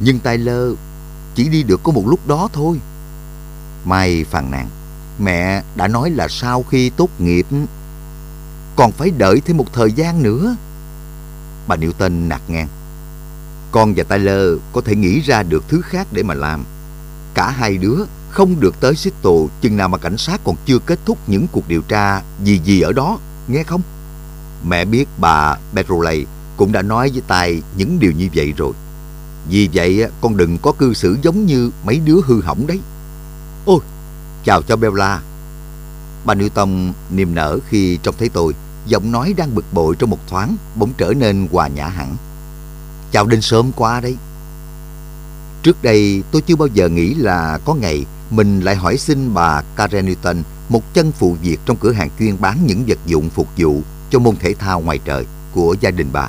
Nhưng Tyler chỉ đi được có một lúc đó thôi. Mai phàn nàn. Mẹ đã nói là sau khi tốt nghiệp còn phải đợi thêm một thời gian nữa. Bà Newton nạt ngang. Con và Tyler có thể nghĩ ra được thứ khác để mà làm. Cả hai đứa không được tới Seattle chừng nào mà cảnh sát còn chưa kết thúc những cuộc điều tra gì gì ở đó, nghe không? Mẹ biết bà Petrolay cũng đã nói với Tài những điều như vậy rồi. Vì vậy con đừng có cư xử giống như mấy đứa hư hỏng đấy. Ôi, chào cho Bella. Bà Newton niềm nở khi trông thấy tôi, giọng nói đang bực bội trong một thoáng bỗng trở nên hòa nhã hẳn. Chào đến sớm quá đấy. Trước đây tôi chưa bao giờ nghĩ là có ngày mình lại hỏi xin bà Karen Newton một chân phụ việc trong cửa hàng chuyên bán những vật dụng phục vụ cho môn thể thao ngoài trời của gia đình bà.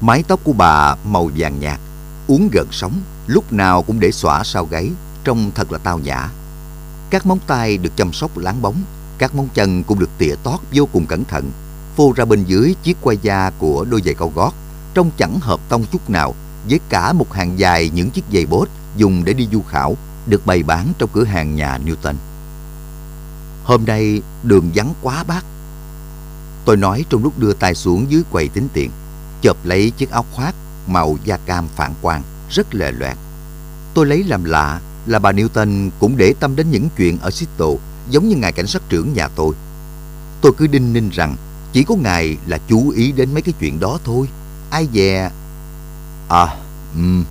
Mái tóc của bà màu vàng nhạt, uống gần sóng, lúc nào cũng để xõa sau gáy, trông thật là tao nhã. Các móng tay được chăm sóc láng bóng, các móng chân cũng được tỉa tót vô cùng cẩn thận, phô ra bên dưới chiếc quai da của đôi giày cao gót, trông chẳng hợp tông chút nào với cả một hàng dài những chiếc giày bốt dùng để đi du khảo được bày bán trong cửa hàng nhà Newton. Hôm nay đường vắng quá bác. Tôi nói trong lúc đưa tay xuống dưới quầy tính tiền, chộp lấy chiếc áo khoác màu da cam phản quang, rất lệ loẹt. Tôi lấy làm lạ là bà Newton cũng để tâm đến những chuyện ở Seattle giống như ngài cảnh sát trưởng nhà tôi. Tôi cứ đinh ninh rằng chỉ có ngài là chú ý đến mấy cái chuyện đó thôi. Ai dè... À, ừm...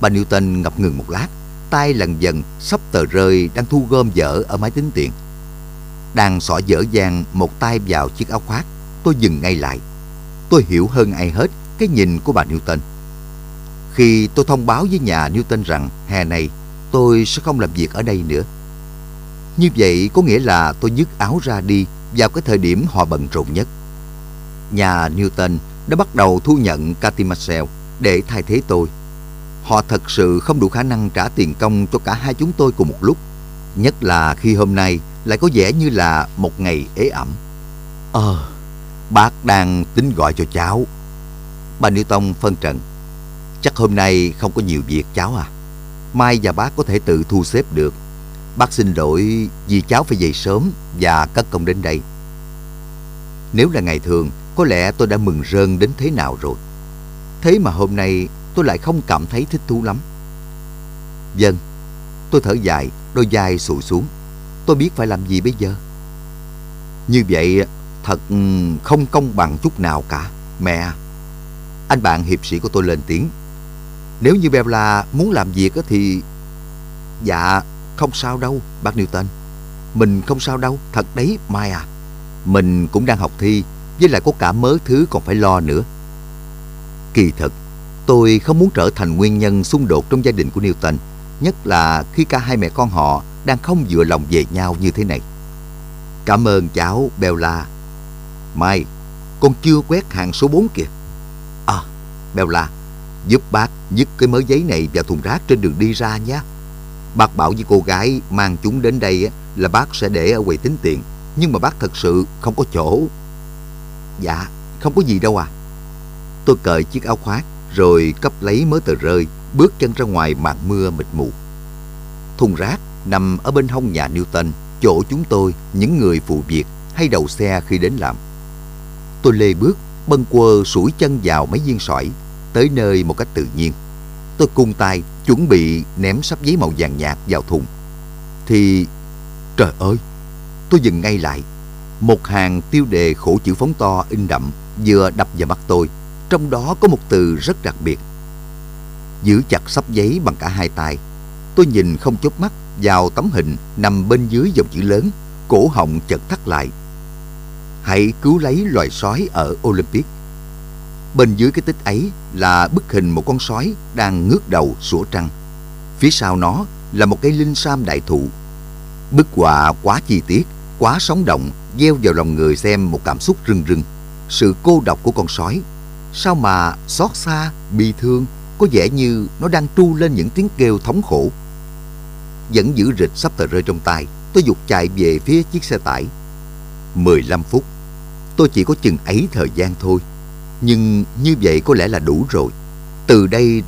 bà Newton ngập ngừng một lát, tay lần dần sắp tờ rơi đang thu gom dở ở máy tính tiền. Đang xỏ dở dàng một tay vào chiếc áo khoác, tôi dừng ngay lại. Tôi hiểu hơn ai hết cái nhìn của bà Newton. Khi tôi thông báo với nhà Newton rằng hè này tôi sẽ không làm việc ở đây nữa. Như vậy có nghĩa là tôi dứt áo ra đi vào cái thời điểm họ bận rộn nhất. Nhà Newton đã bắt đầu thu nhận Cathy Marcel để thay thế tôi. Họ thật sự không đủ khả năng trả tiền công cho cả hai chúng tôi cùng một lúc. Nhất là khi hôm nay lại có vẻ như là một ngày ế ẩm. Ờ, bác đang tính gọi cho cháu. Bà Newton phân trần. Chắc hôm nay không có nhiều việc cháu à. Mai và bác có thể tự thu xếp được. Bác xin lỗi vì cháu phải dậy sớm và cất công đến đây. Nếu là ngày thường, có lẽ tôi đã mừng rơn đến thế nào rồi. Thế mà hôm nay tôi lại không cảm thấy thích thú lắm. Dân, tôi thở dài, đôi vai sụi xuống. Tôi biết phải làm gì bây giờ. Như vậy thật ừ, không công bằng chút nào cả. Mẹ, à anh bạn hiệp sĩ của tôi lên tiếng. Nếu như Bella muốn làm việc thì... Dạ, không sao đâu, bác Newton. Mình không sao đâu, thật đấy, Mai à. Mình cũng đang học thi, với lại có cả mớ thứ còn phải lo nữa. Kỳ thật tôi không muốn trở thành nguyên nhân xung đột trong gia đình của Newton, nhất là khi cả hai mẹ con họ đang không dựa lòng về nhau như thế này. Cảm ơn cháu Bella. Mai, con chưa quét hàng số 4 kìa. Bèo Bella, giúp bác dứt cái mớ giấy này vào thùng rác trên đường đi ra nhé. Bác bảo với cô gái mang chúng đến đây là bác sẽ để ở quầy tính tiền, nhưng mà bác thật sự không có chỗ. Dạ, không có gì đâu à. Tôi cởi chiếc áo khoác rồi cấp lấy mớ tờ rơi, bước chân ra ngoài màn mưa mịt mù. Thùng rác nằm ở bên hông nhà Newton, chỗ chúng tôi, những người phụ việc hay đầu xe khi đến làm. Tôi lê bước, bâng quơ sủi chân vào mấy viên sỏi, tới nơi một cách tự nhiên. Tôi cung tay chuẩn bị ném sắp giấy màu vàng nhạt vào thùng. Thì, trời ơi, tôi dừng ngay lại. Một hàng tiêu đề khổ chữ phóng to in đậm vừa đập vào mắt tôi trong đó có một từ rất đặc biệt. Giữ chặt sắp giấy bằng cả hai tay. Tôi nhìn không chớp mắt vào tấm hình nằm bên dưới dòng chữ lớn, cổ họng chợt thắt lại. Hãy cứu lấy loài sói ở Olympic. Bên dưới cái tích ấy là bức hình một con sói đang ngước đầu sủa trăng. Phía sau nó là một cây linh sam đại thụ. Bức họa quá chi tiết, quá sống động, gieo vào lòng người xem một cảm xúc rưng rưng. Sự cô độc của con sói Sao mà xót xa, bi thương Có vẻ như nó đang tru lên những tiếng kêu thống khổ Vẫn giữ rịch sắp tờ rơi trong tay Tôi dục chạy về phía chiếc xe tải 15 phút Tôi chỉ có chừng ấy thời gian thôi. Nhưng như vậy có lẽ là đủ rồi. Từ đây đến